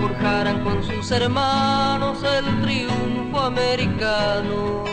Forjarán con sus hermanos el triunfo americano.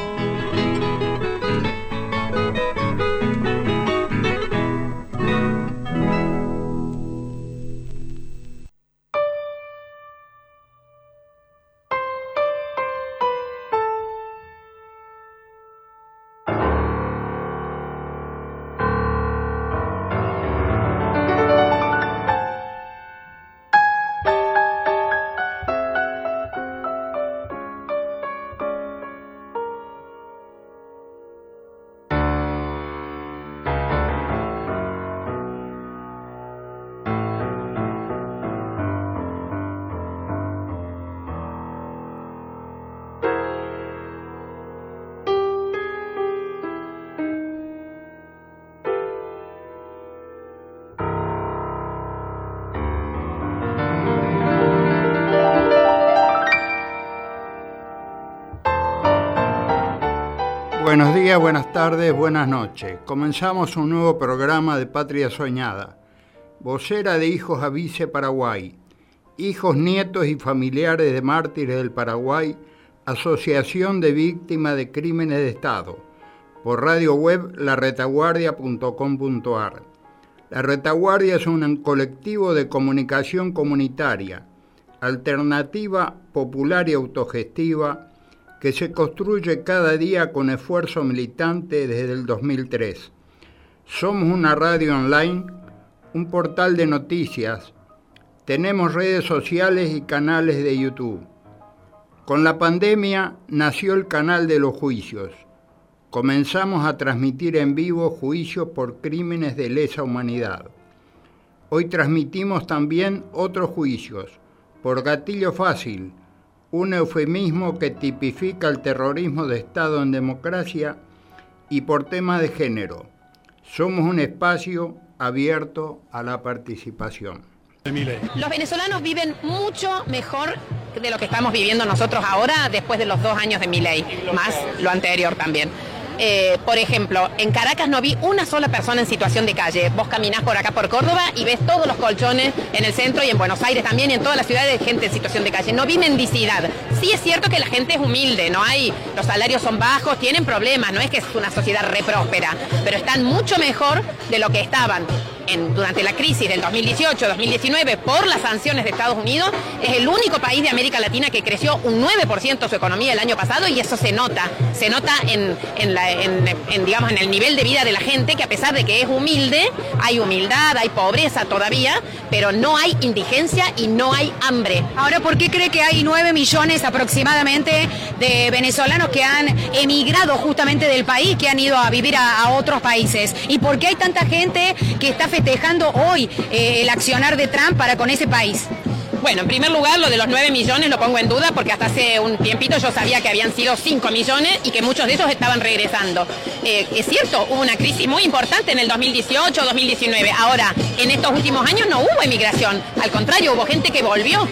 Buenas tardes, buenas noches. Comenzamos un nuevo programa de Patria Soñada. Vocera de Hijos Avice Paraguay. Hijos, nietos y familiares de mártires del Paraguay. Asociación de Víctimas de Crímenes de Estado. Por radio web laretaguardia.com.ar. La Retaguardia es un colectivo de comunicación comunitaria, alternativa, popular y autogestiva que se construye cada día con esfuerzo militante desde el 2003. Somos una radio online, un portal de noticias, tenemos redes sociales y canales de YouTube. Con la pandemia nació el canal de los juicios. Comenzamos a transmitir en vivo juicios por crímenes de lesa humanidad. Hoy transmitimos también otros juicios, por gatillo fácil, un eufemismo que tipifica el terrorismo de Estado en democracia y por tema de género. Somos un espacio abierto a la participación. Los venezolanos viven mucho mejor de lo que estamos viviendo nosotros ahora después de los dos años de mi ley, más lo anterior también. Eh, por ejemplo, en Caracas no vi una sola persona en situación de calle. Vos caminás por acá por Córdoba y ves todos los colchones en el centro y en Buenos Aires también y en todas las ciudades de gente en situación de calle. No vi mendicidad. Sí es cierto que la gente es humilde, no hay, los salarios son bajos, tienen problemas, no es que es una sociedad re próspera, pero están mucho mejor de lo que estaban. Durante la crisis del 2018-2019 por las sanciones de Estados Unidos, es el único país de América Latina que creció un 9% su economía el año pasado y eso se nota, se nota en, digamos, en el nivel de vida de la gente, que a pesar de que es humilde, hay humildad, hay pobreza todavía, pero no hay indigencia y no hay hambre. Ahora, ¿por qué cree que hay 9 millones aproximadamente de venezolanos que han emigrado justamente del país, que han ido a vivir a, otros países? ¿Y por qué hay tanta gente que está festejando hoy eh, el accionar de Trump para con ese país? Bueno, en primer lugar, lo de los 9 millones lo pongo en duda porque hasta hace un tiempito yo sabía que habían sido 5 millones y que muchos de esos estaban regresando. Eh, es cierto, hubo una crisis muy importante en el 2018-2019. Ahora, en estos últimos años no hubo emigración. Al contrario, hubo gente que volvió.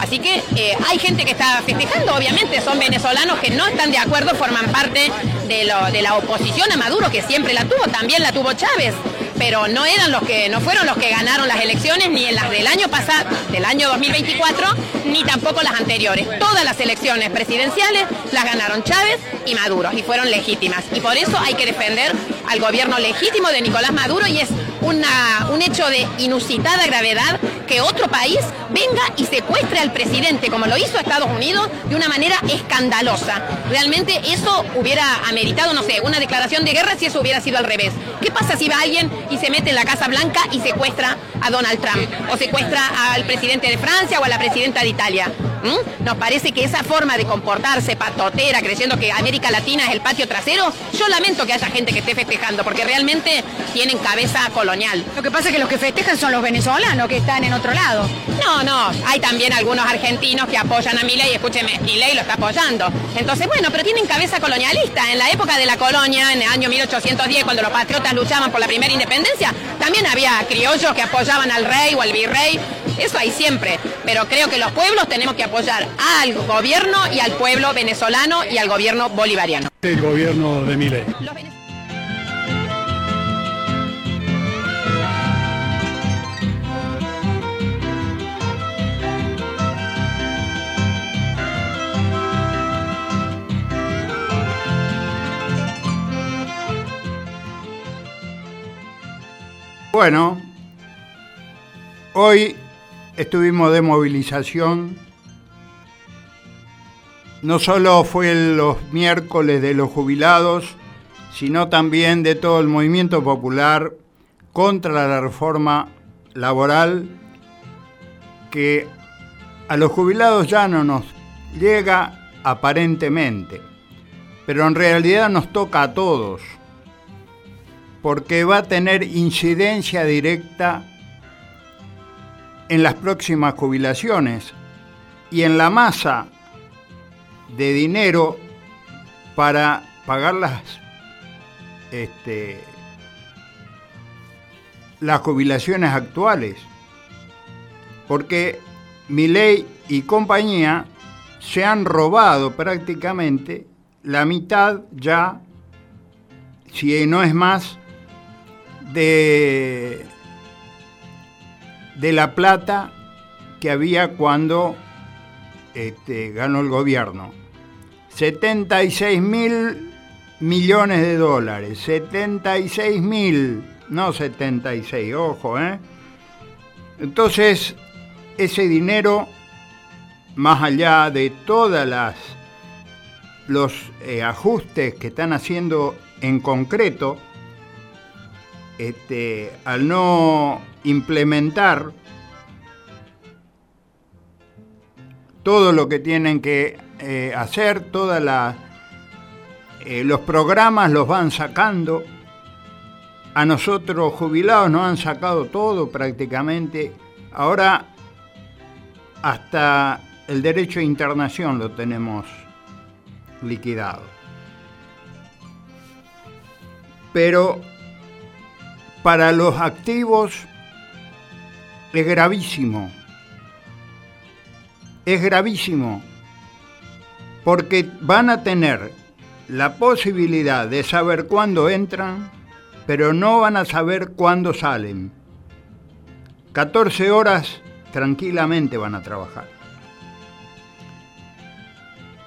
Así que eh, hay gente que está festejando, obviamente, son venezolanos que no están de acuerdo, forman parte de, de la oposición a Maduro, que siempre la tuvo, también la tuvo Chávez pero no eran los que, no fueron los que ganaron las elecciones, ni en las del año pasado, del año 2024, ni tampoco las anteriores. Todas las elecciones presidenciales las ganaron Chávez y Maduro y fueron legítimas. Y por eso hay que defender al gobierno legítimo de Nicolás Maduro y es un hecho de inusitada gravedad que otro país venga y secuestre al presidente, como lo hizo Estados Unidos, de una manera escandalosa. Realmente eso hubiera ameritado, no sé, una declaración de guerra si eso hubiera sido al revés. ¿Qué pasa si va alguien y se mete en la Casa Blanca y secuestra a Donald Trump? O secuestra al presidente de Francia o a la presidenta de Italia. ¿Mm? Nos parece que esa forma de comportarse patotera, creyendo que América Latina es el patio trasero, yo lamento que haya gente que esté festejando, porque realmente tienen cabeza colonial. Lo que pasa es que los que festejan son los venezolanos que están en otro lado. No, no, hay también algunos argentinos que apoyan a Milei, escúcheme, Milei lo está apoyando. Entonces, bueno, pero tienen cabeza colonialista. En la época de la colonia, en el año 1810, cuando los patriotas luchaban por la primera independencia, también había criollos que apoyaban al rey o al virrey. Eso hay siempre. Pero creo que los pueblos tenemos que apoyar al gobierno y al pueblo venezolano y al gobierno bolivariano. El gobierno de Milei. Bueno, hoy estuvimos de movilización. No solo fue los miércoles de los jubilados, sino también de todo el movimiento popular contra la reforma laboral que a los jubilados ya no nos llega aparentemente, pero en realidad nos toca a todos porque va a tener incidencia directa en las próximas jubilaciones y en la masa de dinero para pagar las, este, las jubilaciones actuales. Porque ley y compañía se han robado prácticamente la mitad ya, si no es más, de, de la plata que había cuando este, ganó el gobierno. 76 mil millones de dólares, 76 mil, no 76, ojo, ¿eh? Entonces, ese dinero, más allá de todas las los eh, ajustes que están haciendo en concreto, este, al no implementar todo lo que tienen que eh, hacer, todos eh, los programas los van sacando. A nosotros jubilados nos han sacado todo prácticamente. Ahora hasta el derecho de internación lo tenemos liquidado. Pero para los activos es gravísimo. Es gravísimo porque van a tener la posibilidad de saber cuándo entran, pero no van a saber cuándo salen. 14 horas tranquilamente van a trabajar.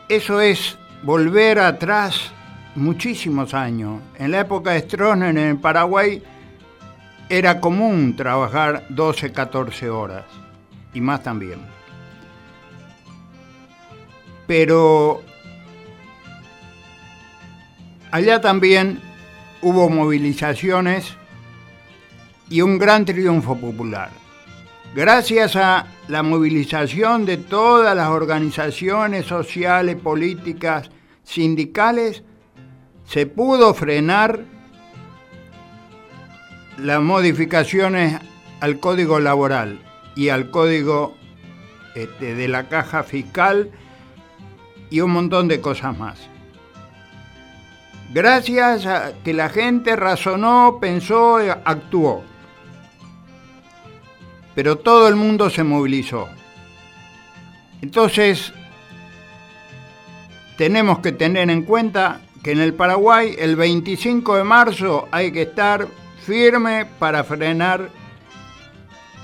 Eso es volver atrás muchísimos años. En la época de Stroessner en Paraguay, era común trabajar 12, 14 horas y más también. Pero allá también hubo movilizaciones y un gran triunfo popular. Gracias a la movilización de todas las organizaciones sociales, políticas, sindicales, se pudo frenar las modificaciones al código laboral y al código este, de la caja fiscal y un montón de cosas más. Gracias a que la gente razonó, pensó, actuó. Pero todo el mundo se movilizó. Entonces, tenemos que tener en cuenta que en el Paraguay el 25 de marzo hay que estar firme para frenar.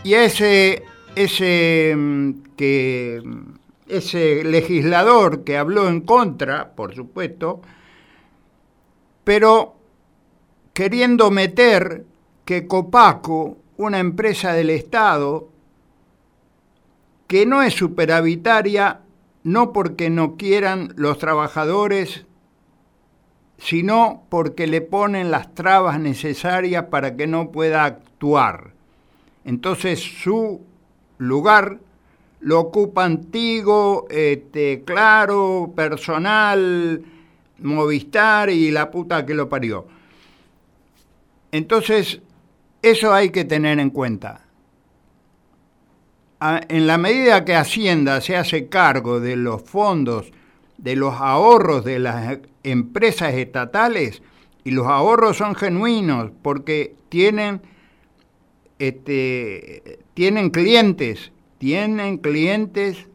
Y ese, ese, mm, que, ese legislador que habló en contra, por supuesto, pero queriendo meter que Copaco, una empresa del Estado, que no es superavitaria, no porque no quieran los trabajadores sino porque le ponen las trabas necesarias para que no pueda actuar. Entonces su lugar lo ocupan Tigo, este, Claro, Personal, Movistar y la puta que lo parió. Entonces, eso hay que tener en cuenta. En la medida que Hacienda se hace cargo de los fondos de los ahorros de las empresas estatales y los ahorros son genuinos porque tienen, este, tienen clientes, tienen clientes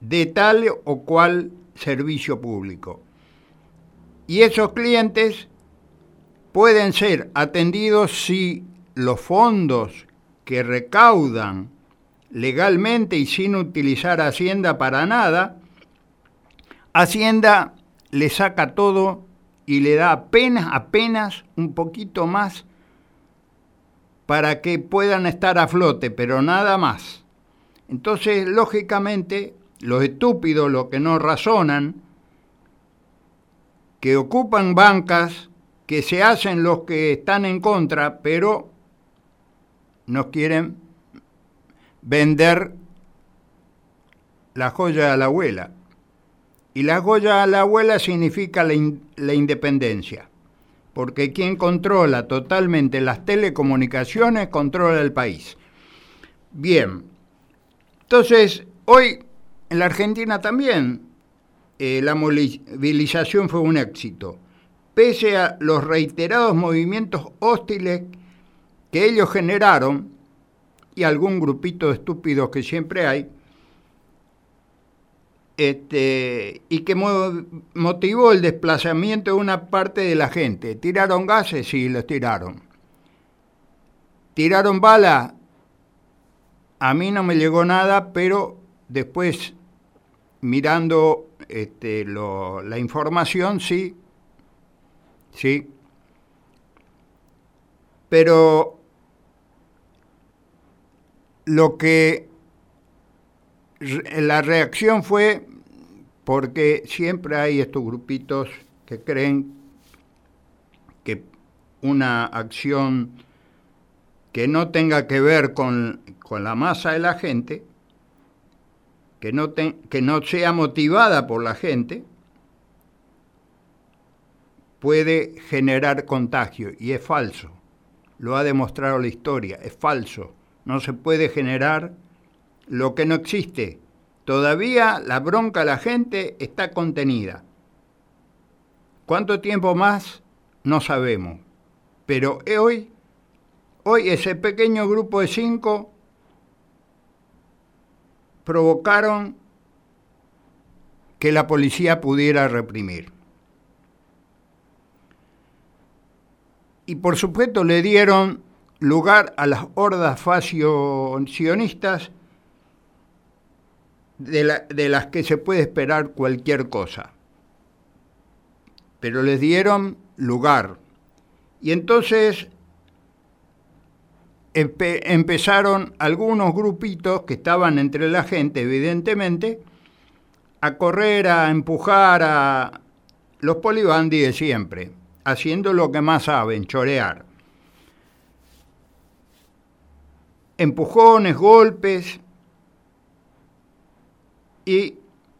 de tal o cual servicio público. Y esos clientes pueden ser atendidos si los fondos que recaudan legalmente y sin utilizar Hacienda para nada, Hacienda le saca todo y le da apenas, apenas un poquito más para que puedan estar a flote, pero nada más. Entonces, lógicamente, los estúpidos, los que no razonan, que ocupan bancas, que se hacen los que están en contra, pero nos quieren vender la joya a la abuela. Y la Goya a la abuela significa la, la independencia, porque quien controla totalmente las telecomunicaciones controla el país. Bien, entonces hoy en la Argentina también eh, la movilización fue un éxito, pese a los reiterados movimientos hostiles que ellos generaron y algún grupito de estúpidos que siempre hay, este, y que motivó el desplazamiento de una parte de la gente. ¿Tiraron gases? Sí, los tiraron. ¿Tiraron bala? A mí no me llegó nada, pero después, mirando este, la información, sí, sí. Pero lo que la reacción fue porque siempre hay estos grupitos que creen que una acción que no tenga que ver con, la masa de la gente, que no, que no sea motivada por la gente, puede generar contagio. Y es falso. Lo ha demostrado la historia. Es falso. No se puede generar lo que no existe. Todavía la bronca de la gente está contenida. ¿Cuánto tiempo más? No sabemos. Pero hoy, hoy ese pequeño grupo de cinco provocaron que la policía pudiera reprimir. Y por supuesto le dieron lugar a las hordas fascionistas de, las que se puede esperar cualquier cosa. Pero les dieron lugar. Y entonces empezaron algunos grupitos que estaban entre la gente, evidentemente, a correr, a empujar a los polibandis de siempre, haciendo lo que más saben, chorear. Empujones, golpes, y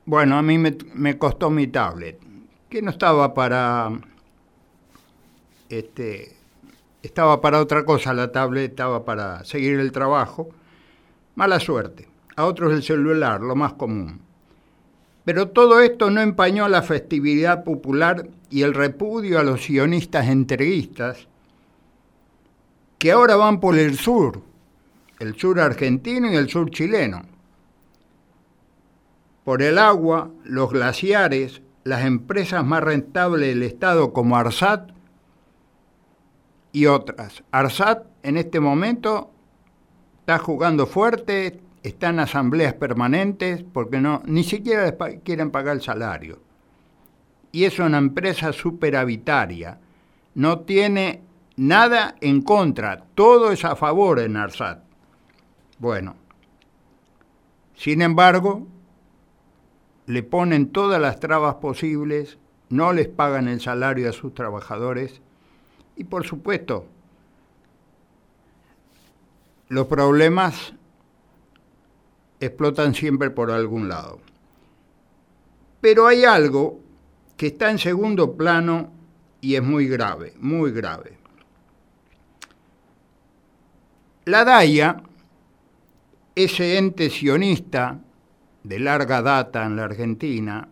bueno, a mí me, costó mi tablet, que no estaba para este, estaba para otra cosa la tablet, estaba para seguir el trabajo. Mala suerte. A otros el celular, lo más común. Pero todo esto no empañó la festividad popular y el repudio a los sionistas entreguistas que ahora van por el sur, el sur argentino y el sur chileno. Por el agua, los glaciares, las empresas más rentables del Estado como ARSAT y otras. Arsat en este momento está jugando fuerte, está en asambleas permanentes porque no, ni siquiera quieren pagar el salario. Y es una empresa superavitaria. No tiene nada en contra, todo es a favor en Arsat. Bueno, sin embargo, le ponen todas las trabas posibles, no les pagan el salario a sus trabajadores y por supuesto, los problemas explotan siempre por algún lado. Pero hay algo que está en segundo plano y es muy grave, muy grave. La DAIA, ese ente sionista de larga data en la Argentina,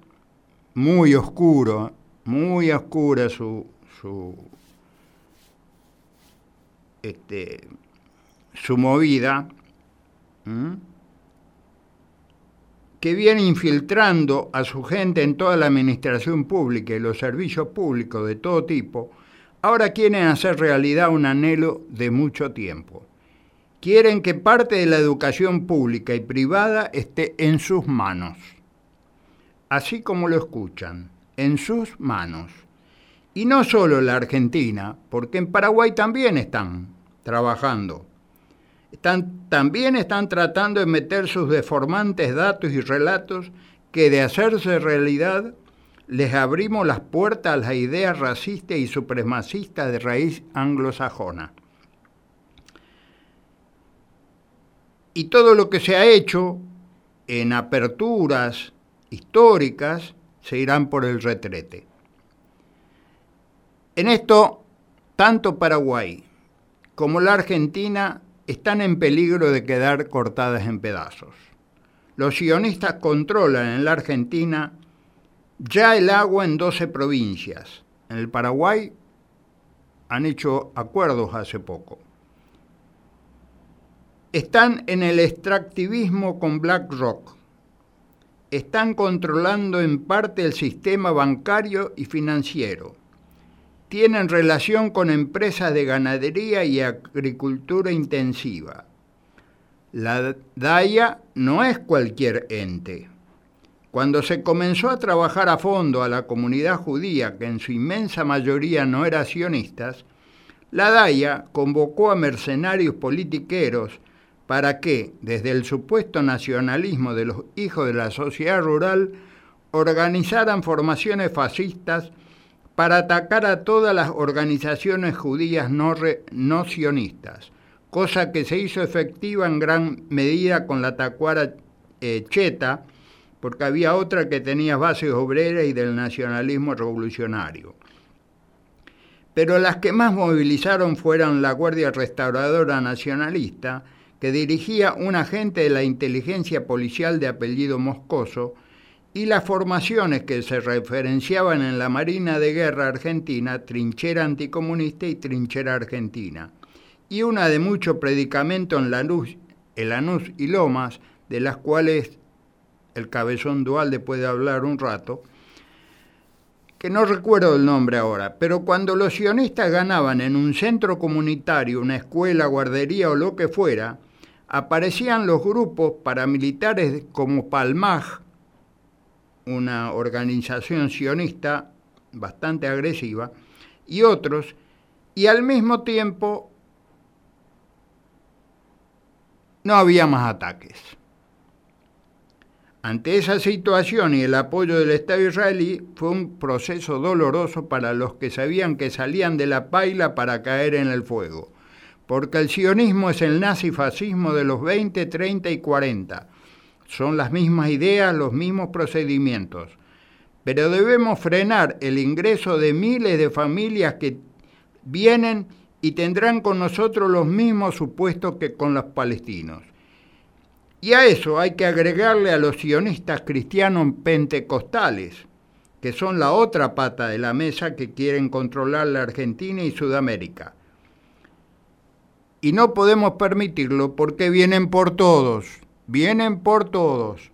muy oscuro, muy oscura su, su este, su movida, que viene infiltrando a su gente en toda la administración pública y los servicios públicos de todo tipo, ahora quieren hacer realidad un anhelo de mucho tiempo. Quieren que parte de la educación pública y privada esté en sus manos, así como lo escuchan, en sus manos. Y no solo la Argentina, porque en Paraguay también están trabajando. Están, también están tratando de meter sus deformantes datos y relatos que de hacerse realidad les abrimos las puertas a las ideas racistas y supremacistas de raíz anglosajona. Y todo lo que se ha hecho en aperturas históricas se irán por el retrete. En esto, tanto Paraguay como la Argentina están en peligro de quedar cortadas en pedazos. Los sionistas controlan en la Argentina ya el agua en 12 provincias. En el Paraguay han hecho acuerdos hace poco. Están en el extractivismo con BlackRock. Están controlando en parte el sistema bancario y financiero tienen relación con empresas de ganadería y agricultura intensiva. La DAIA no es cualquier ente. Cuando se comenzó a trabajar a fondo a la comunidad judía, que en su inmensa mayoría no era sionistas, la DAIA convocó a mercenarios politiqueros para que, desde el supuesto nacionalismo de los hijos de la sociedad rural, organizaran formaciones fascistas para atacar a todas las organizaciones judías no, sionistas, cosa que se hizo efectiva en gran medida con la tacuara eh, cheta, porque había otra que tenía bases obreras y del nacionalismo revolucionario. Pero las que más movilizaron fueron la Guardia Restauradora Nacionalista, que dirigía un agente de la inteligencia policial de apellido Moscoso, y las formaciones que se referenciaban en la Marina de Guerra Argentina, trinchera anticomunista y trinchera argentina, y una de mucho predicamento en Lanús, Lanús y Lomas, de las cuales el cabezón Dualde puede hablar un rato, que no recuerdo el nombre ahora, pero cuando los sionistas ganaban en un centro comunitario, una escuela, guardería o lo que fuera, aparecían los grupos paramilitares como Palmaj, una organización sionista bastante agresiva, y otros, y al mismo tiempo no había más ataques. Ante esa situación y el apoyo del Estado israelí fue un proceso doloroso para los que sabían que salían de la paila para caer en el fuego, porque el sionismo es el nazifascismo de los 20, 30 y 40. Son las mismas ideas, los mismos procedimientos. Pero debemos frenar el ingreso de miles de familias que vienen y tendrán con nosotros los mismos supuestos que con los palestinos. Y a eso hay que agregarle a los sionistas cristianos pentecostales, que son la otra pata de la mesa que quieren controlar la Argentina y Sudamérica. Y no podemos permitirlo porque vienen por todos, vienen por todos.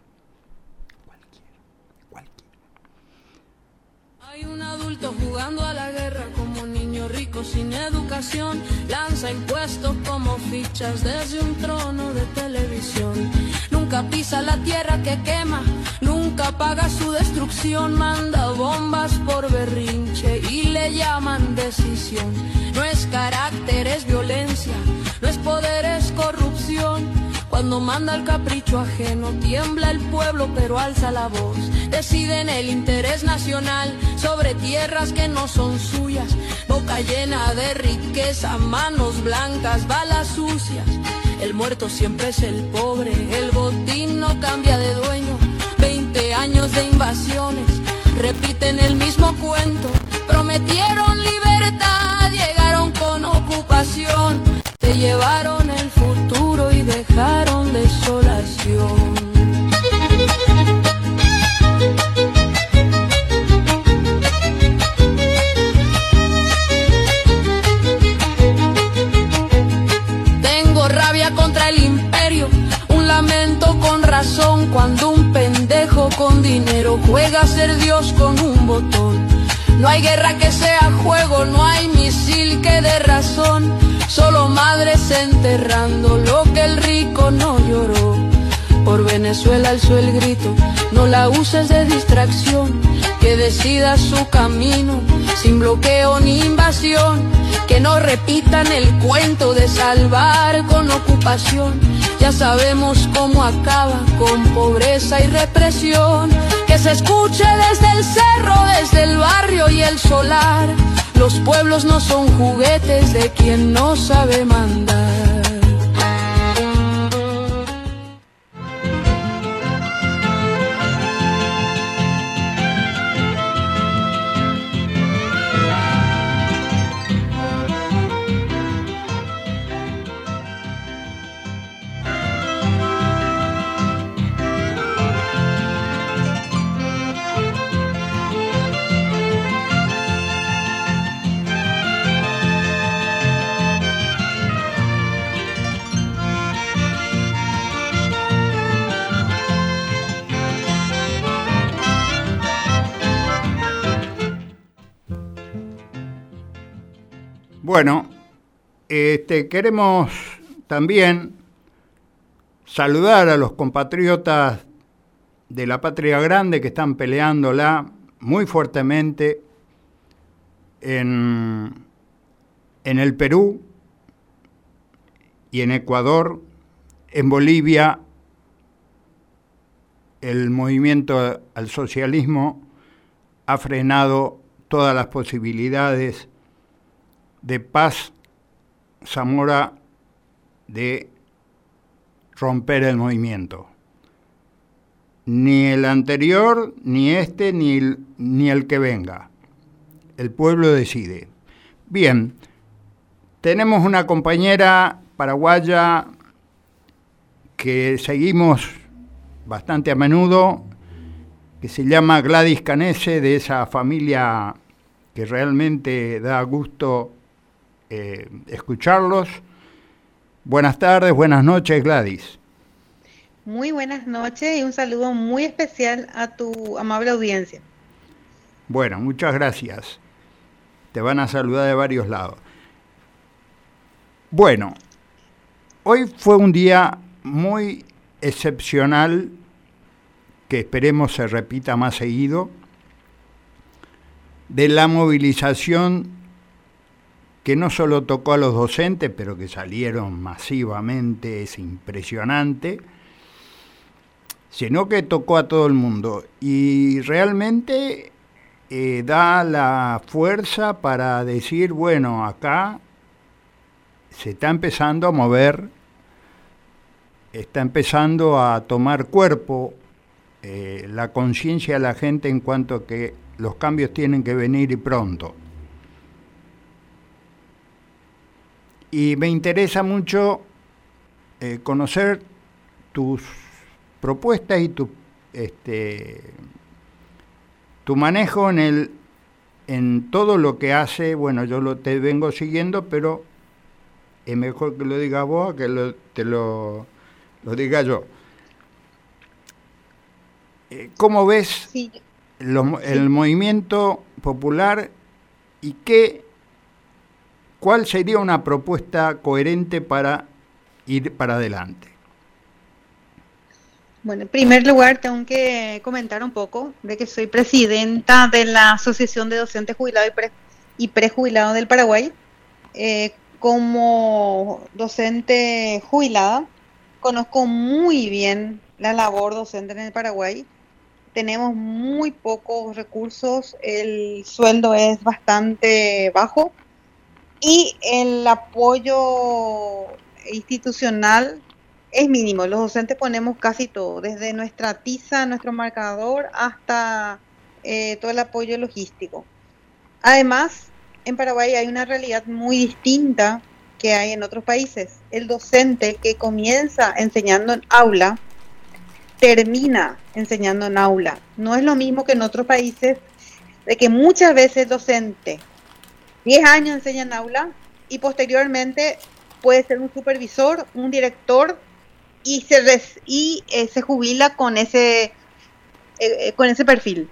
Sin educación, lanza impuestos como fichas desde un trono de televisión. Nunca pisa la tierra que quema, nunca paga su destrucción, manda bombas por berrinche y le llaman decisión. No es carácter, es violencia, no es poder, es corrupción. Cuando manda el capricho ajeno, tiembla el pueblo pero alza la voz. Deciden el interés nacional sobre tierras que no son suyas. Boca llena de riqueza, manos blancas, balas sucias. El muerto siempre es el pobre, el botín no cambia de dueño. Veinte años de invasiones, repiten el mismo cuento. Prometieron libertad, llegaron con ocupación. Te llevaron futuro y dejaron desolación. Tengo rabia contra el imperio, un lamento con razón cuando un pendejo con dinero juega a ser Dios con un botón. No hay guerra que sea juego, no hay misil que dé razón, solo madres enterrando lo que el rico no lloró. Por Venezuela alzó el grito, no la uses de distracción, que decida su camino, sin bloqueo ni invasión, que no repitan el cuento de salvar con ocupación. Ya sabemos cómo acaba con pobreza y represión, que se escuche desde el cerro, desde el barrio y el solar. Los pueblos no son juguetes de quien no sabe mandar. Bueno, este, queremos también saludar a los compatriotas de la patria grande que están peleándola muy fuertemente en, en el Perú y en Ecuador, en Bolivia, el movimiento al socialismo ha frenado todas las posibilidades de paz Zamora de romper el movimiento. Ni el anterior, ni este, ni el, ni el que venga. El pueblo decide. Bien, tenemos una compañera paraguaya que seguimos bastante a menudo, que se llama Gladys Canese, de esa familia que realmente da gusto eh, escucharlos. Buenas tardes, buenas noches, Gladys. Muy buenas noches y un saludo muy especial a tu amable audiencia. Bueno, muchas gracias. Te van a saludar de varios lados. Bueno, hoy fue un día muy excepcional que esperemos se repita más seguido de la movilización que no solo tocó a los docentes, pero que salieron masivamente, es impresionante, sino que tocó a todo el mundo. Y realmente eh, da la fuerza para decir, bueno, acá se está empezando a mover, está empezando a tomar cuerpo eh, la conciencia de la gente en cuanto a que los cambios tienen que venir y pronto. Y me interesa mucho eh, conocer tus propuestas y tu, este, tu manejo en, el, en todo lo que hace. Bueno, yo lo, te vengo siguiendo, pero es mejor que lo diga vos que lo, te lo, lo diga yo. Eh, ¿Cómo ves el movimiento popular y qué, cuál sería una propuesta coherente para ir para adelante? Bueno, en primer lugar tengo que comentar un poco de que soy presidenta de la Asociación de Docentes Jubilados y, Prejubilados del Paraguay. Eh, como docente jubilada, conozco muy bien la labor docente en el Paraguay tenemos muy pocos recursos, el sueldo es bastante bajo y el apoyo institucional es mínimo. Los docentes ponemos casi todo, desde nuestra tiza, nuestro marcador, hasta eh, todo el apoyo logístico. Además, en Paraguay hay una realidad muy distinta que hay en otros países. El docente que comienza enseñando en aula termina enseñando en aula. No es lo mismo que en otros países, de que muchas veces el docente 10 años enseña en aula y posteriormente puede ser un supervisor, un director y se y eh, se jubila con ese eh, eh, con ese perfil.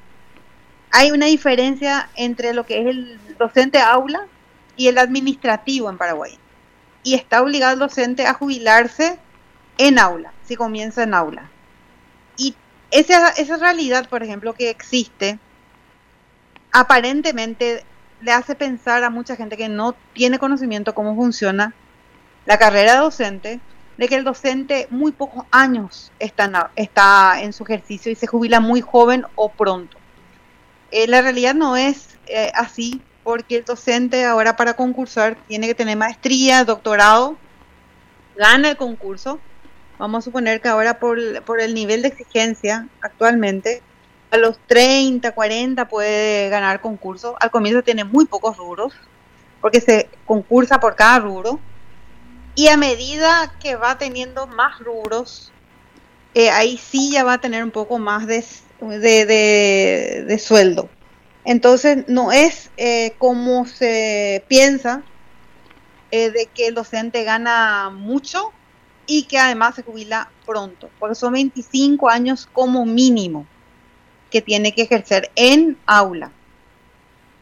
Hay una diferencia entre lo que es el docente aula y el administrativo en Paraguay. Y está obligado el docente a jubilarse en aula, si comienza en aula. Y esa, esa realidad, por ejemplo, que existe, aparentemente le hace pensar a mucha gente que no tiene conocimiento cómo funciona la carrera docente, de que el docente muy pocos años está en, su ejercicio y se jubila muy joven o pronto. Eh, la realidad no es eh, así, porque el docente ahora para concursar tiene que tener maestría, doctorado, gana el concurso Vamos a suponer que ahora por el nivel de exigencia actualmente, a los 30, 40 puede ganar concurso. Al comienzo tiene muy pocos rubros, porque se concursa por cada rubro. Y a medida que va teniendo más rubros, eh, ahí sí ya va a tener un poco más de, de, sueldo. Entonces, no es eh, como se piensa eh, de que el docente gana mucho y que además se jubila pronto, porque son 25 años como mínimo que tiene que ejercer en aula.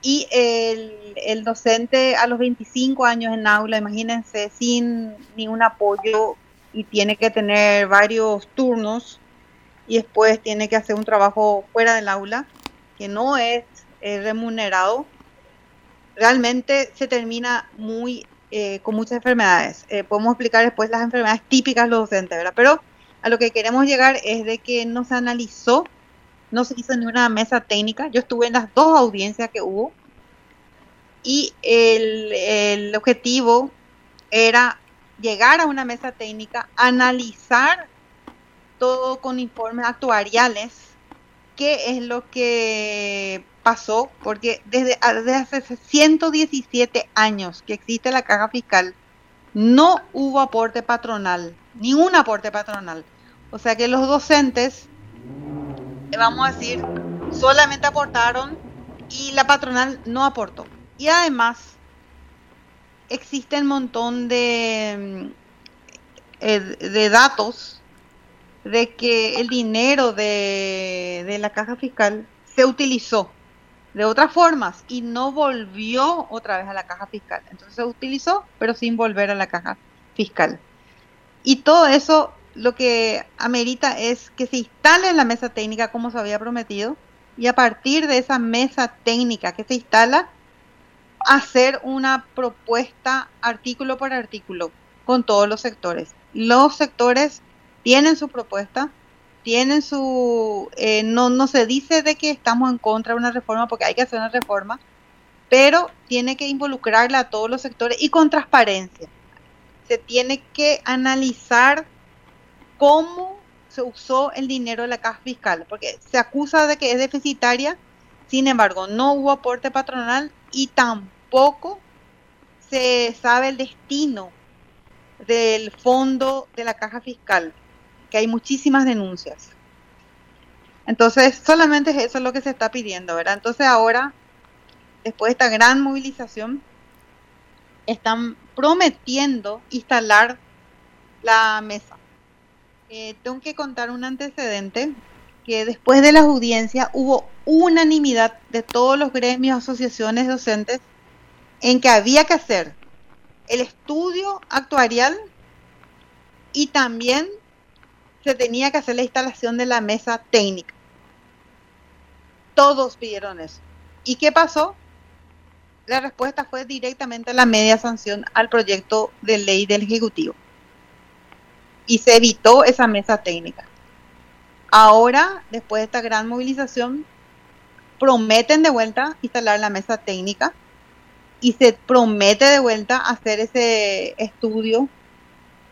Y el, docente a los 25 años en aula, imagínense, sin ningún apoyo y tiene que tener varios turnos y después tiene que hacer un trabajo fuera del aula que no es remunerado, realmente se termina muy eh, con muchas enfermedades. Eh, podemos explicar después las enfermedades típicas de los docentes. Pero a lo que queremos llegar es de que no se analizó, no se hizo ni una mesa técnica. Yo estuve en las dos audiencias que hubo y el, el objetivo era llegar a una mesa técnica, analizar todo con informes actuariales, qué es lo que pasó porque desde, desde hace 117 años que existe la caja fiscal, no hubo aporte patronal, ningún aporte patronal. O sea que los docentes, vamos a decir, solamente aportaron y la patronal no aportó. Y además, existe un montón de, eh, de datos de que el dinero de, de la caja fiscal se utilizó de otras formas y no volvió otra vez a la caja fiscal. Entonces se utilizó, pero sin volver a la caja fiscal. Y todo eso lo que amerita es que se instale en la mesa técnica como se había prometido y a partir de esa mesa técnica que se instala, hacer una propuesta artículo por artículo con todos los sectores. Los sectores tienen su propuesta, tienen su... Eh, no, no se dice de que estamos en contra de una reforma porque hay que hacer una reforma, pero tiene que involucrarla a todos los sectores y con transparencia. Se tiene que analizar cómo se usó el dinero de la caja fiscal, porque se acusa de que es deficitaria, sin embargo, no hubo aporte patronal y tampoco se sabe el destino del fondo de la caja fiscal, que hay muchísimas denuncias. Entonces, solamente eso es lo que se está pidiendo, ¿verdad? Entonces ahora, después de esta gran movilización, están prometiendo instalar la mesa. Eh, tengo que contar un antecedente, que después de las audiencias hubo unanimidad de todos los gremios, asociaciones docentes, en que había que hacer el estudio actuarial y también se tenía que hacer la instalación de la mesa técnica. Todos pidieron eso. ¿Y qué pasó? La respuesta fue directamente la media sanción al proyecto de ley del Ejecutivo. Y se evitó esa mesa técnica. Ahora, después de esta gran movilización, prometen de vuelta instalar la mesa técnica y se promete de vuelta hacer ese estudio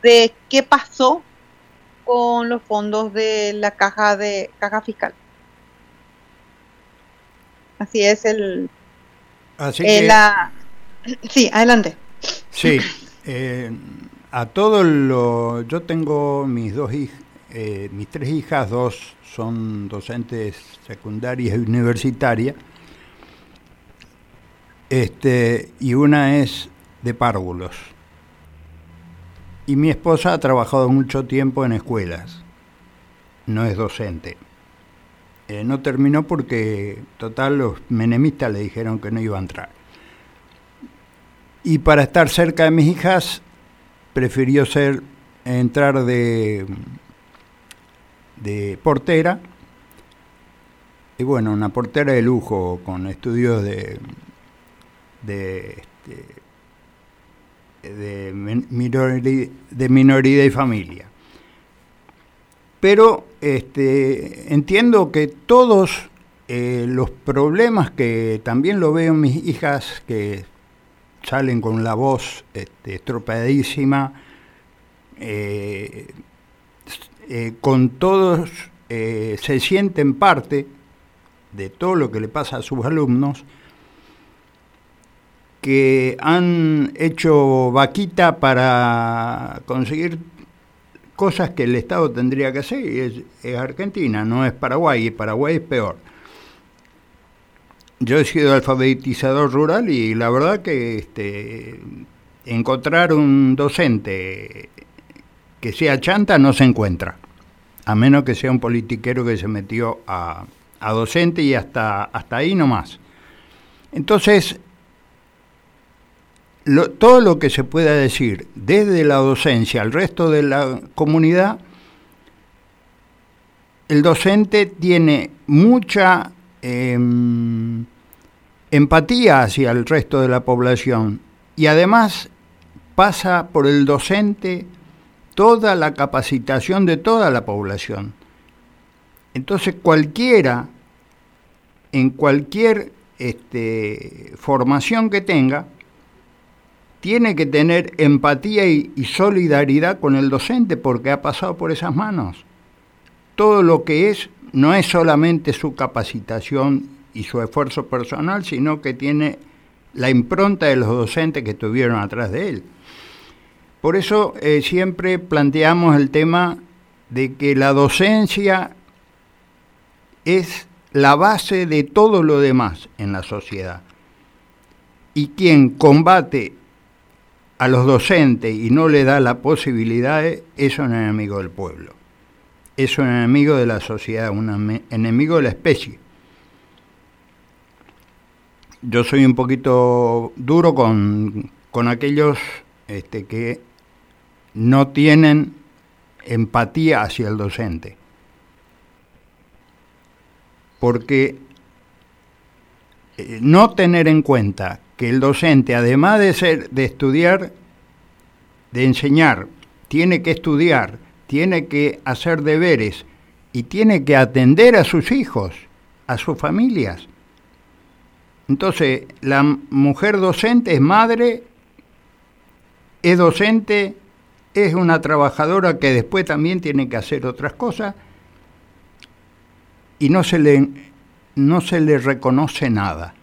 de qué pasó con los fondos de la caja de caja fiscal. Así es el. Así eh, Sí, adelante. Sí, eh, a todo lo. Yo tengo mis dos hijas, eh, mis tres hijas, dos son docentes secundarias y universitarias este, y una es de párvulos. Y mi esposa ha trabajado mucho tiempo en escuelas, no es docente. Eh, no terminó porque, total, los menemistas le dijeron que no iba a entrar. Y para estar cerca de mis hijas, prefirió ser entrar de, de portera. Y bueno, una portera de lujo, con estudios de de, este, de, minoría, y familia. Pero este, entiendo que todos eh, los problemas que también lo veo en mis hijas que salen con la voz este, estropeadísima, eh, eh, con todos se sienten parte de todo lo que le pasa a sus alumnos, que han hecho vaquita para conseguir cosas que el Estado tendría que hacer, y es, Argentina, no es Paraguay, y Paraguay es peor. Yo he sido alfabetizador rural y la verdad que este, encontrar un docente que sea chanta no se encuentra, a menos que sea un politiquero que se metió a, docente y hasta, hasta ahí nomás. Entonces, todo lo que se pueda decir desde la docencia al resto de la comunidad, el docente tiene mucha em, empatía hacia el resto de la población y además pasa por el docente toda la capacitación de toda la población. Entonces cualquiera, en cualquier este, formación que tenga, tiene que tener empatía y, solidaridad con el docente porque ha pasado por esas manos. Todo lo que es no es solamente su capacitación y su esfuerzo personal, sino que tiene la impronta de los docentes que estuvieron atrás de él. Por eso eh, siempre planteamos el tema de que la docencia es la base de todo lo demás en la sociedad. Y quien combate a los docentes y no le da la posibilidad, es un enemigo del pueblo, es un enemigo de la sociedad, un enemigo de la especie. Yo soy un poquito duro con, aquellos este, que no tienen empatía hacia el docente, porque eh, no tener en cuenta que el docente, además de ser, de estudiar, de enseñar, tiene que estudiar, tiene que hacer deberes y tiene que atender a sus hijos, a sus familias. Entonces, la mujer docente es madre, es docente, es una trabajadora que después también tiene que hacer otras cosas y no se le, no se le reconoce nada.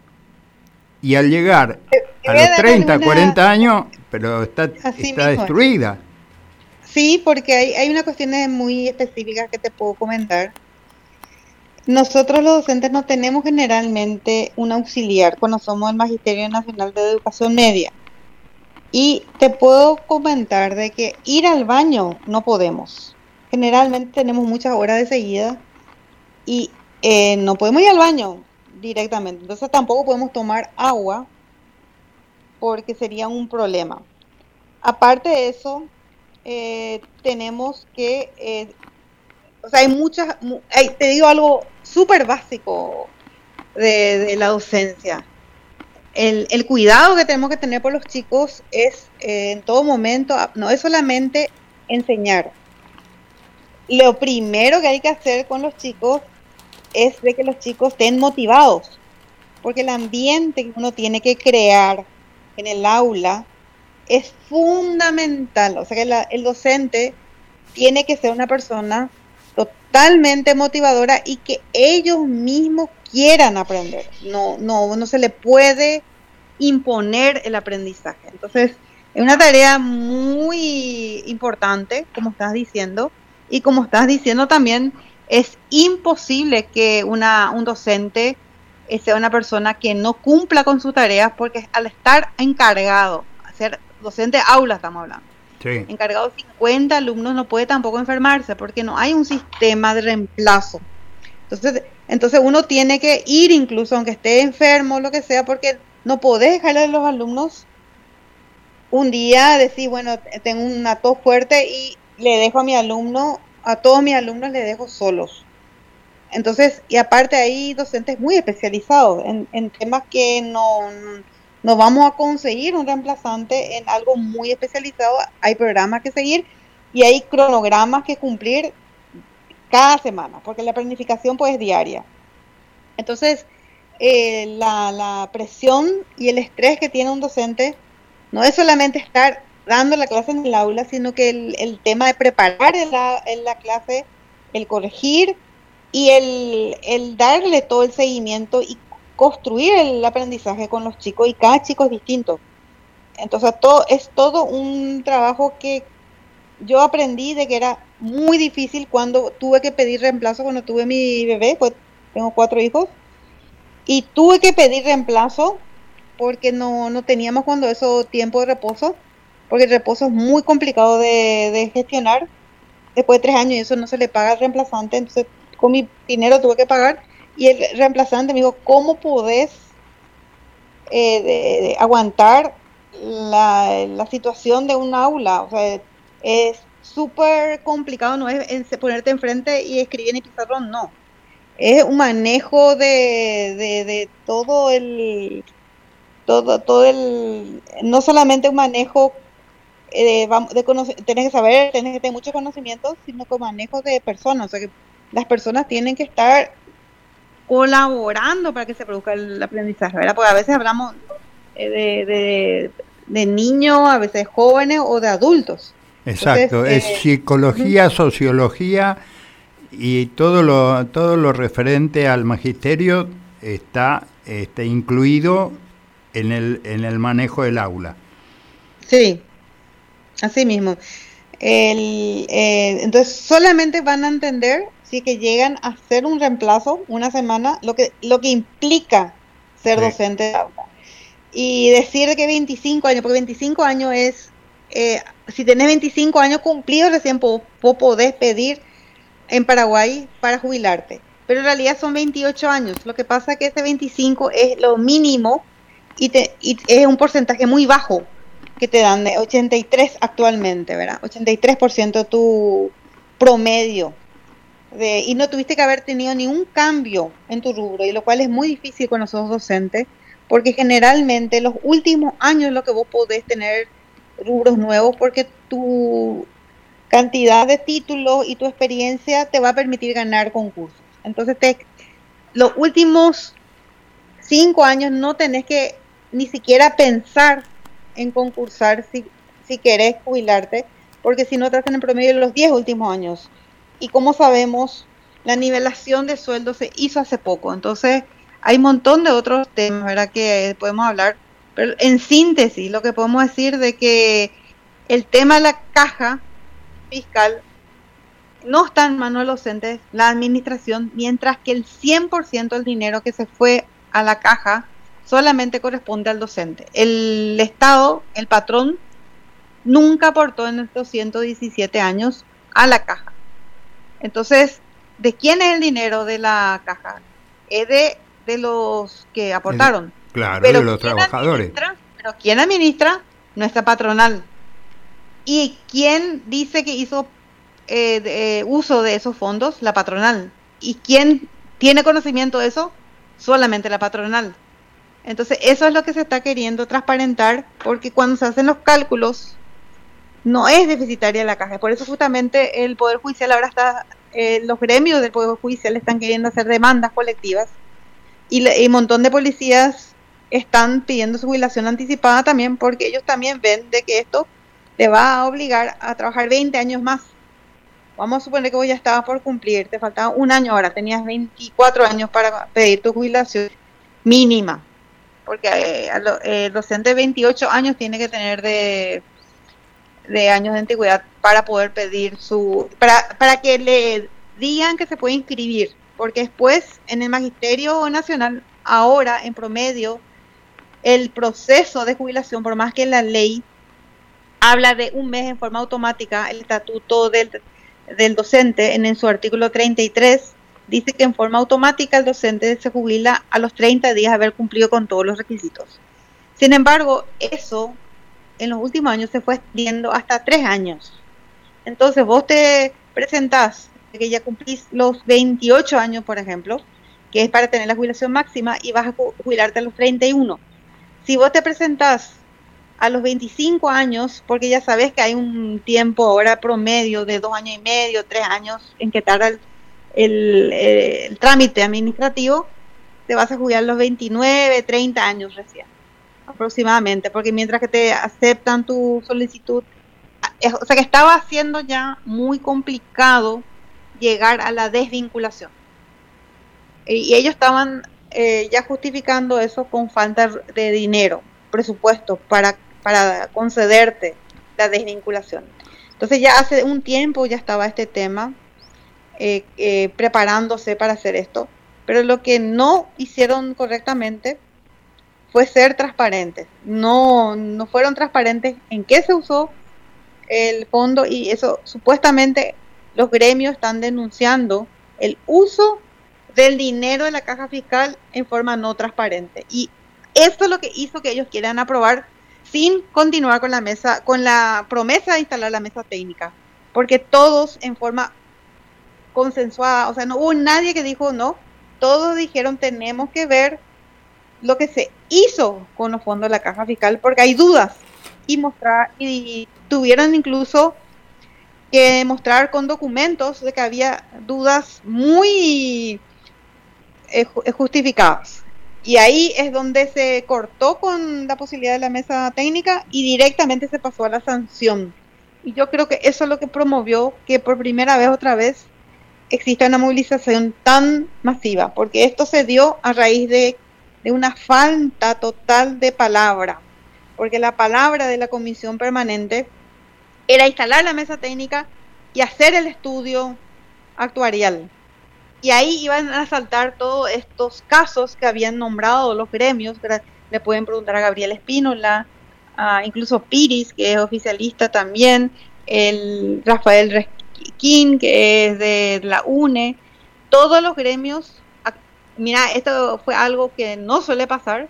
Y al llegar a los 30, 40 años, pero está, está destruida. Sí, porque hay, hay unas cuestiones muy específicas que te puedo comentar. Nosotros los docentes no tenemos generalmente un auxiliar cuando somos el Magisterio Nacional de Educación Media. Y te puedo comentar de que ir al baño no podemos. Generalmente tenemos muchas horas de seguida y eh, no podemos ir al baño directamente. Entonces tampoco podemos tomar agua porque sería un problema. Aparte de eso, eh, tenemos que, eh, o sea, hay muchas, te digo algo súper básico de, la docencia. El, el, cuidado que tenemos que tener por los chicos es eh, en todo momento, no es solamente enseñar. Lo primero que hay que hacer con los chicos es de que los chicos estén motivados, porque el ambiente que uno tiene que crear en el aula es fundamental. O sea que el docente tiene que ser una persona totalmente motivadora y que ellos mismos quieran aprender. No, no, no se le puede imponer el aprendizaje. Entonces, es una tarea muy importante, como estás diciendo, y como estás diciendo también, es imposible que una, un docente sea una persona que no cumpla con sus tareas porque al estar encargado, ser docente aula estamos hablando, encargado de 50 alumnos no puede tampoco enfermarse porque no hay un sistema de reemplazo. Entonces, entonces uno tiene que ir incluso aunque esté enfermo lo que sea porque no podés dejarle a los alumnos un día decir, bueno, tengo una tos fuerte y le dejo a mi alumno, a todos mis alumnos le dejo solos. Entonces, y aparte hay docentes muy especializados en, en temas que no, no vamos a conseguir un reemplazante en algo muy especializado. Hay programas que seguir y hay cronogramas que cumplir cada semana, porque la planificación pues es diaria. Entonces, eh, la, la, presión y el estrés que tiene un docente no es solamente estar dando la clase en el aula, sino que el, el tema de preparar en la, la clase, el corregir, y el, el darle todo el seguimiento y construir el aprendizaje con los chicos y cada chico es distinto. Entonces todo es todo un trabajo que yo aprendí de que era muy difícil cuando tuve que pedir reemplazo cuando tuve mi bebé, pues tengo cuatro hijos y tuve que pedir reemplazo porque no, no teníamos cuando eso tiempo de reposo, porque el reposo es muy complicado de, de gestionar después de tres años y eso no se le paga al reemplazante, entonces con mi dinero tuve que pagar y el reemplazante me dijo, ¿cómo podés eh, aguantar la, situación de un aula? O sea, es súper complicado, no es ponerte enfrente y escribir en el pizarrón, no. Es un manejo de, de, todo el todo todo el no solamente un manejo eh, de, de tenés que saber, tenés que tener muchos conocimientos, sino con manejo de personas, o sea que las personas tienen que estar colaborando para que se produzca el aprendizaje, ¿verdad? Porque a veces hablamos eh, de, niños, a veces jóvenes o de adultos. Exacto, es eh, psicología, sociología y todo lo, todo lo referente al magisterio está, está incluido en el, en el manejo del aula. Sí, así mismo. El, eh, entonces solamente van a entender si que llegan a hacer un reemplazo una semana, lo que, lo que implica ser docente de aula. Y decir que 25 años, porque 25 años es, eh, si tenés 25 años cumplidos, recién vos, podés pedir en Paraguay para jubilarte. Pero en realidad son 28 años. Lo que pasa es que ese 25 es lo mínimo y, te, y es un porcentaje muy bajo que te dan de 83 actualmente, ¿verdad? 83% tu promedio y no tuviste que haber tenido ningún cambio en tu rubro, y lo cual es muy difícil con nosotros docentes, porque generalmente los últimos años es lo que vos podés tener rubros nuevos porque tu cantidad de títulos y tu experiencia te va a permitir ganar concursos. Entonces, te, los últimos cinco años no tenés que ni siquiera pensar en concursar si, si querés jubilarte, porque si no hacen en promedio los diez últimos años. Y como sabemos, la nivelación de sueldos se hizo hace poco. Entonces, hay un montón de otros temas, ¿verdad? Que podemos hablar. Pero en síntesis, lo que podemos decir de que el tema de la caja fiscal no está en manos de los docentes, la administración, mientras que el 100% del dinero que se fue a la caja solamente corresponde al docente. El Estado, el patrón, nunca aportó en estos 117 años a la caja. Entonces, ¿de quién es el dinero de la caja? Es de, de los que aportaron. claro, de los trabajadores. Pero ¿quién administra? Nuestra patronal. ¿Y quién dice que hizo eh, eh, uso de esos fondos? La patronal. ¿Y quién tiene conocimiento de eso? Solamente la patronal. Entonces, eso es lo que se está queriendo transparentar, porque cuando se hacen los cálculos, no es deficitaria la caja. Por eso justamente el Poder Judicial ahora está, eh, los gremios del Poder Judicial están queriendo hacer demandas colectivas y, un montón de policías están pidiendo su jubilación anticipada también porque ellos también ven de que esto te va a obligar a trabajar 20 años más. Vamos a suponer que vos ya estabas por cumplir, te faltaba un año ahora, tenías 24 años para pedir tu jubilación mínima, porque eh, el docente de 28 años tiene que tener de, de años de antigüedad para poder pedir su, para, para que le digan que se puede inscribir, porque después en el Magisterio Nacional, ahora en promedio, el proceso de jubilación, por más que la ley habla de un mes en forma automática, el estatuto del, del docente en, su artículo 33 dice que en forma automática el docente se jubila a los 30 días de haber cumplido con todos los requisitos. Sin embargo, eso en los últimos años se fue extendiendo hasta tres años. Entonces vos te presentás que ya cumplís los 28 años, por ejemplo, que es para tener la jubilación máxima y vas a jubilarte a los 31. Si vos te presentás a los 25 años, porque ya sabes que hay un tiempo ahora promedio de dos años y medio, tres años en que tarda el, trámite administrativo, te vas a jubilar a los 29, 30 años recién, aproximadamente, porque mientras que te aceptan tu solicitud, o sea que estaba haciendo ya muy complicado llegar a la desvinculación. Y, ellos estaban eh, ya justificando eso con falta de dinero, presupuesto para para concederte la desvinculación. Entonces ya hace un tiempo ya estaba este tema eh, eh, preparándose para hacer esto, pero lo que no hicieron correctamente fue ser transparentes. No, no fueron transparentes en qué se usó el fondo y eso supuestamente los gremios están denunciando el uso del dinero de la caja fiscal en forma no transparente. Y esto es lo que hizo que ellos quieran aprobar sin continuar con la mesa, con la promesa de instalar la mesa técnica, porque todos en forma consensuada, o sea, no hubo nadie que dijo no, todos dijeron tenemos que ver lo que se hizo con los fondos de la caja fiscal, porque hay dudas y mostrar y tuvieron incluso que demostrar con documentos de que había dudas muy eh, justificadas. Y ahí es donde se cortó con la posibilidad de la mesa técnica y directamente se pasó a la sanción. Y yo creo que eso es lo que promovió que por primera vez otra vez exista una movilización tan masiva, porque esto se dio a raíz de, de una falta total de palabra, porque la palabra de la comisión permanente era instalar la mesa técnica y hacer el estudio actuarial y ahí iban a saltar todos estos casos que habían nombrado los gremios. Le pueden preguntar a Gabriel Espínola, a incluso Piris, que es oficialista también, el Rafael Resquín, que es de la UNE. Todos los gremios, mira, esto fue algo que no suele pasar,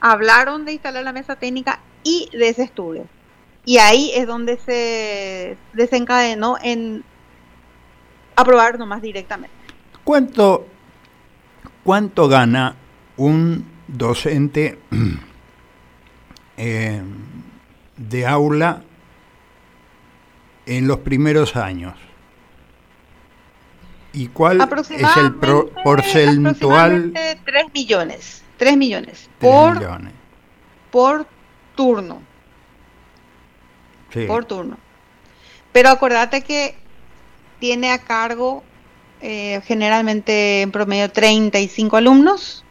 hablaron de instalar la mesa técnica y de ese estudio. Y ahí es donde se desencadenó en aprobar nomás directamente. ¿Cuánto, cuánto gana un docente eh, de aula en los primeros años? ¿Y cuál es el porcentual? 3 millones. 3 millones. por, por turno. Por turno. Pero acordate que tiene a cargo eh, generalmente en promedio 35 alumnos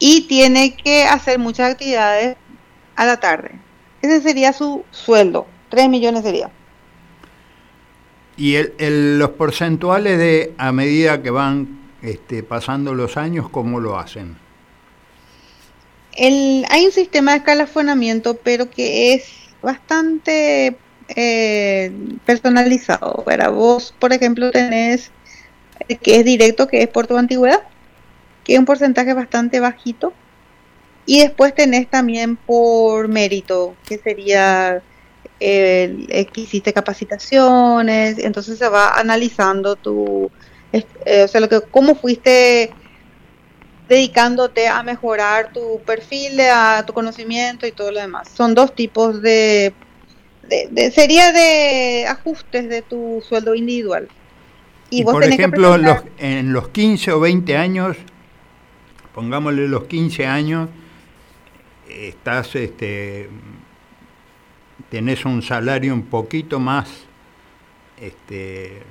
y tiene que hacer muchas actividades a la tarde. Ese sería su sueldo, 3 millones sería. ¿Y el, los porcentuales de a medida que van este, pasando los años, cómo lo hacen? El, hay un sistema de escalafonamiento, pero que es bastante eh, personalizado. Para vos, por ejemplo, tenés que es directo, que es por tu antigüedad, que es un porcentaje bastante bajito. Y después tenés también por mérito, que sería el, que hiciste capacitaciones, entonces se va analizando tu, eh, o sea, lo que, cómo fuiste dedicándote a mejorar tu perfil, a tu conocimiento y todo lo demás. Son dos tipos de, de, sería de ajustes de tu sueldo individual. Y, por ejemplo, los, en los 15 o 20 años, pongámosle los 15 años, estás, este, tenés un salario un poquito más, este,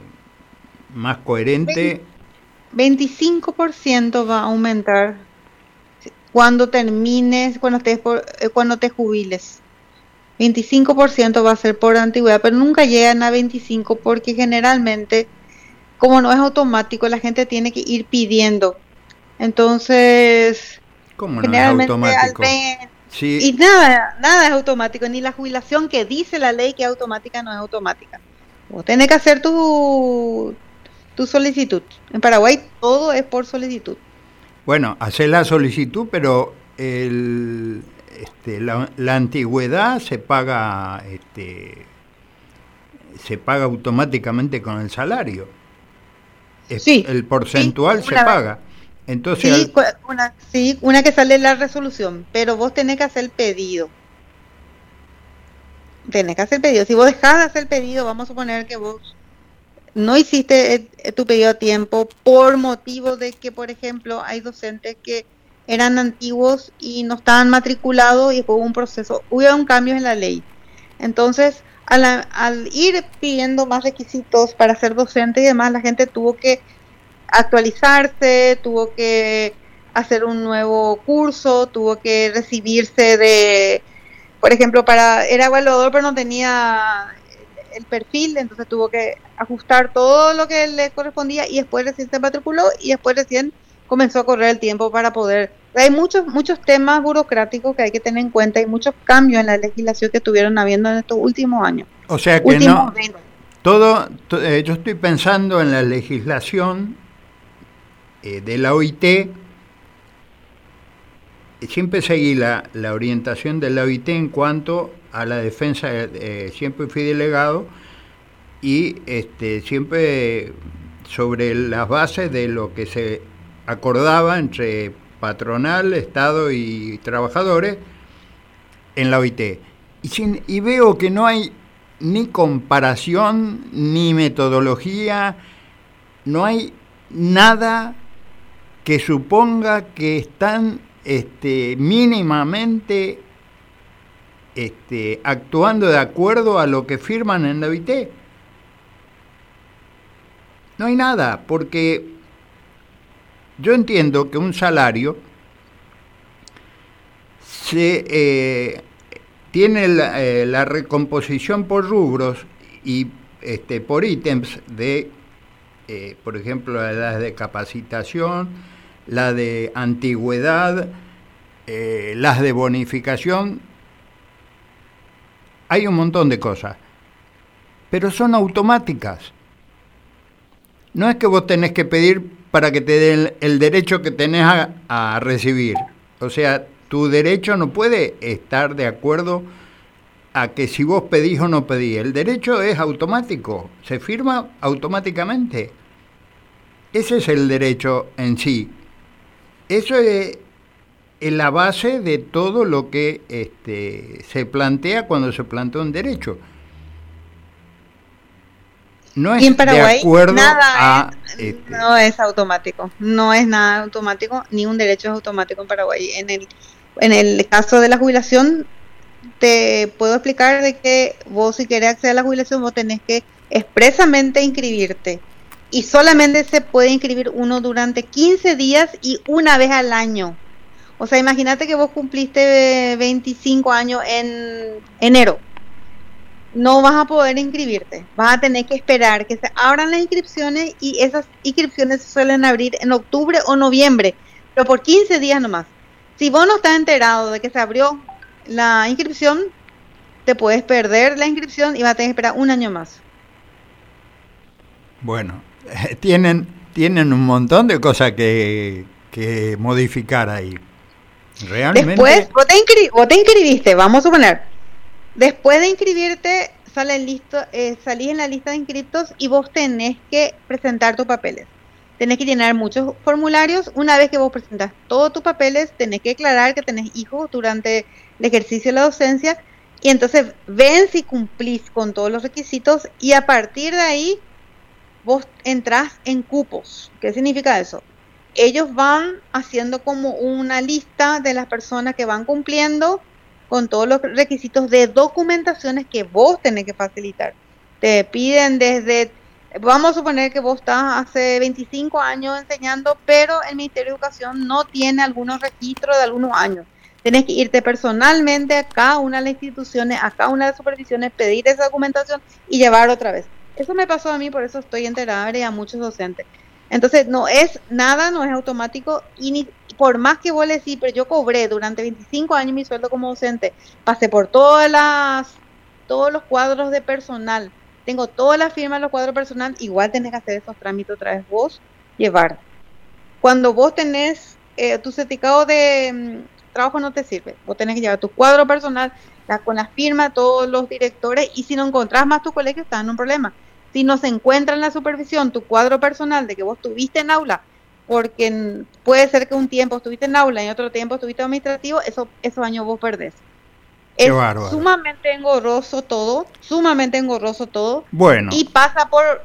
más coherente. 25% va a aumentar cuando termines, cuando, estés por, eh, cuando te jubiles. 25% va a ser por antigüedad, pero nunca llegan a 25 porque generalmente como no es automático, la gente tiene que ir pidiendo. Entonces, ¿Cómo no es automático? Y nada, nada es automático, ni la jubilación que dice la ley que es automática no es automática. Vos tenés que hacer tu, tu solicitud. En Paraguay todo es por solicitud. Bueno, hacer la solicitud, pero el, este, la, la, antigüedad se paga, este, se paga automáticamente con el salario sí, el porcentual se paga. Entonces, sí, una, sí, una que sale la resolución, pero vos tenés que hacer el pedido. Tenés que hacer pedido. Si vos dejás de hacer el pedido, vamos a suponer que vos no hiciste tu pedido a tiempo por motivo de que, por ejemplo, hay docentes que eran antiguos y no estaban matriculados y después hubo un proceso, hubo un cambio en la ley. Entonces, al, ir pidiendo más requisitos para ser docente y demás, la gente tuvo que actualizarse, tuvo que hacer un nuevo curso, tuvo que recibirse de, por ejemplo, para era evaluador pero no tenía el perfil, entonces tuvo que ajustar todo lo que le correspondía y después recién se matriculó y después recién comenzó a correr el tiempo para poder hay muchos, muchos temas burocráticos que hay que tener en cuenta y muchos cambios en la legislación que estuvieron habiendo en estos últimos años. O sea que no, todo, eh, yo estoy pensando en la legislación eh, de la OIT, siempre seguí la, la, orientación de la OIT en cuanto a la defensa, siempre fui delegado y este, siempre sobre las bases de lo que se acordaba entre patronal, Estado y trabajadores en la OIT. Y veo que no hay ni comparación, ni metodología, no hay nada que suponga que están este, mínimamente este, actuando de acuerdo a lo que firman en la OIT. No hay nada, porque yo entiendo que un salario se, eh, tiene eh, la, recomposición por rubros y este, por ítems de, eh, por ejemplo, las de capacitación, la de antigüedad, las de bonificación. Hay un montón de cosas, pero son automáticas. No es que vos tenés que pedir para que te den el derecho que tenés a, recibir. O sea, tu derecho no puede estar de acuerdo a que si vos pedís o no pedís. El derecho es automático, se firma automáticamente. Ese es el derecho en sí. Eso es, es la base de todo lo que este, se plantea cuando se plantea un derecho. No es de acuerdo a, este, no es automático, no es nada automático, ni un derecho es automático en Paraguay. En el, en el caso de la jubilación, te puedo explicar de que vos si querés acceder a la jubilación, vos tenés que expresamente inscribirte. Y solamente se puede inscribir uno durante 15 días y una vez al año. O sea, imagínate que vos cumpliste 25 años en enero no vas a poder inscribirte. Vas a tener que esperar que se abran las inscripciones y esas inscripciones se suelen abrir en octubre o noviembre, pero por 15 días nomás. Si vos no estás enterado de que se abrió la inscripción, te puedes perder la inscripción y vas a tener que esperar un año más. Bueno, tienen, tienen un montón de cosas que, modificar ahí. Realmente. Después, vos vos te inscribiste, vamos a suponer, Después de inscribirte, sale listo, eh, salís en la lista de inscriptos y vos tenés que presentar tus papeles. Tenés que llenar muchos formularios. Una vez que vos presentas todos tus papeles, tenés que declarar que tenés hijos durante el ejercicio de la docencia. Y entonces ven si cumplís con todos los requisitos y a partir de ahí vos entrás en cupos. ¿Qué significa eso? Ellos van haciendo como una lista de las personas que van cumpliendo con todos los requisitos de documentaciones que vos tenés que facilitar. Te piden desde, vamos a suponer que vos estás hace 25 años enseñando, pero el Ministerio de Educación no tiene algunos registros de algunos años. Tenés que irte personalmente a cada una de las instituciones, a cada una de las supervisiones, pedir esa documentación y llevar otra vez. Eso me pasó a mí, por eso estoy enterada y a muchos docentes. Entonces, no es nada, no es automático y ni, por más que vos le decís, pero yo cobré durante 25 años mi sueldo como docente, pasé por todas las, todos los cuadros de personal, tengo todas las firmas de los cuadros personal, igual tenés que hacer esos trámites otra vez vos, llevar. Cuando vos tenés eh, tu certificado de mm, trabajo no te sirve, vos tenés que llevar tu cuadro personal la, con las firmas, todos los directores, y si no encontrás más tu colegio, estás en un problema. Si no se encuentra en la supervisión tu cuadro personal de que vos tuviste en aula porque puede ser que un tiempo estuviste en aula y otro tiempo estuviste administrativo, eso, esos años vos perdés. es sumamente engorroso todo, sumamente engorroso todo. Bueno. Y pasa por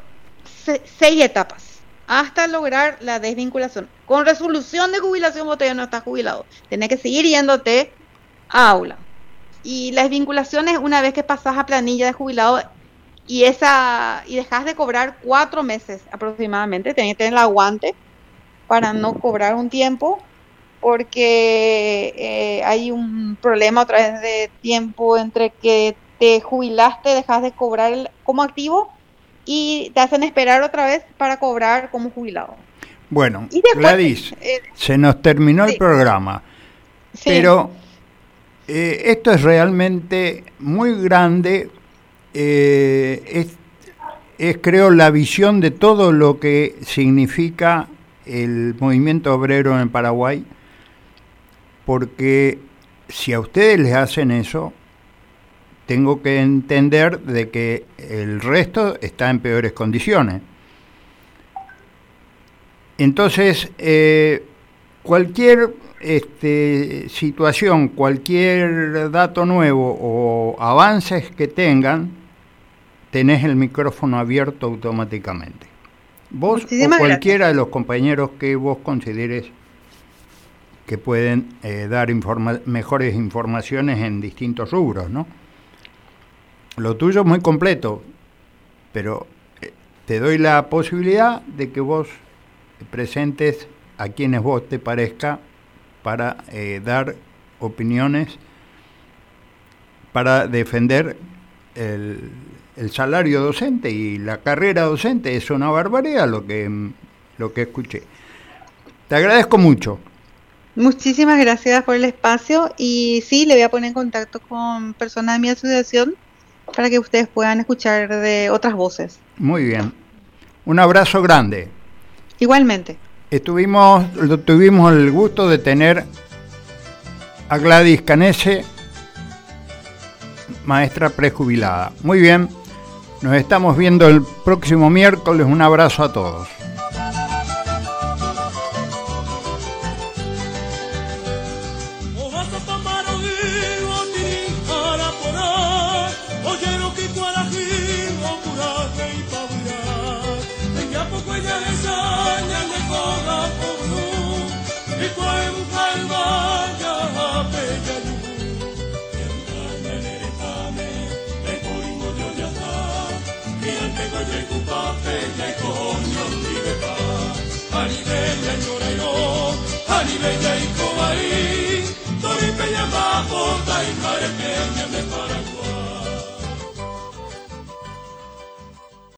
seis etapas hasta lograr la desvinculación. Con resolución de jubilación vos todavía no estás jubilado. Tenés que seguir yéndote a aula. Y la desvinculación es una vez que pasás a planilla de jubilado y esa y dejas de cobrar cuatro meses aproximadamente, tenés que tener el aguante para no cobrar un tiempo porque eh, hay un problema otra vez de tiempo entre que te jubilaste, dejas de cobrar como activo y te hacen esperar otra vez para cobrar como jubilado. Bueno, Gladys, eh, se nos terminó el programa, pero eh, esto es realmente muy grande, es, es creo la visión de todo lo que significa el movimiento obrero en Paraguay, porque si a ustedes les hacen eso, tengo que entender de que el resto está en peores condiciones. Entonces, eh, cualquier este, situación, cualquier dato nuevo o avances que tengan, tenés el micrófono abierto automáticamente. Vos o cualquiera de los compañeros que vos consideres que pueden eh, dar mejores informaciones en distintos rubros, ¿no? Lo tuyo es muy completo, pero eh, te doy la posibilidad de que vos presentes a quienes vos te parezca para eh, dar opiniones, para defender el, el salario docente y la carrera docente es una barbaridad lo que, lo que escuché. Te agradezco mucho. Muchísimas gracias por el espacio y sí, le voy a poner en contacto con personas de mi asociación para que ustedes puedan escuchar de otras voces. Muy bien. Un abrazo grande. Igualmente. Estuvimos, tuvimos el gusto de tener a Gladys Canese, maestra prejubilada. Muy bien. Nos estamos viendo el próximo miércoles. Un abrazo a todos. repente a memória